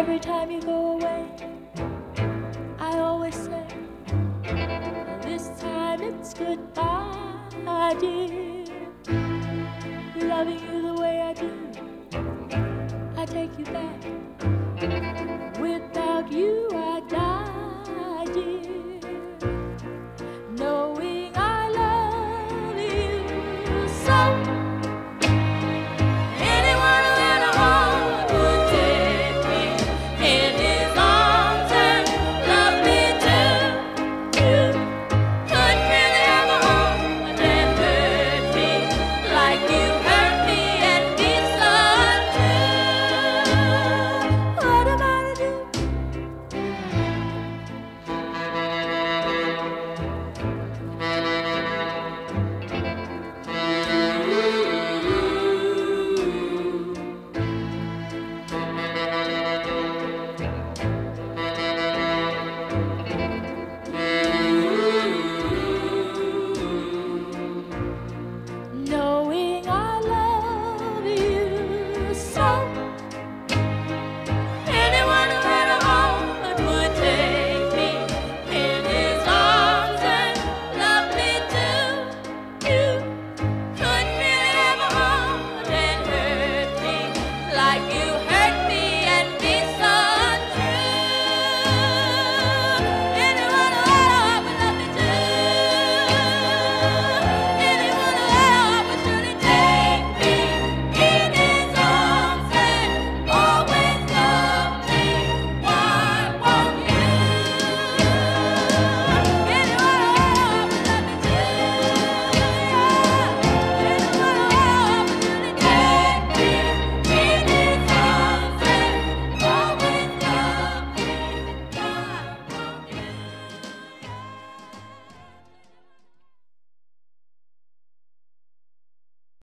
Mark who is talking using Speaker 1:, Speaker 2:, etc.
Speaker 1: Every time you go away, I always say. This time it's goodbye, dear. Loving you like you.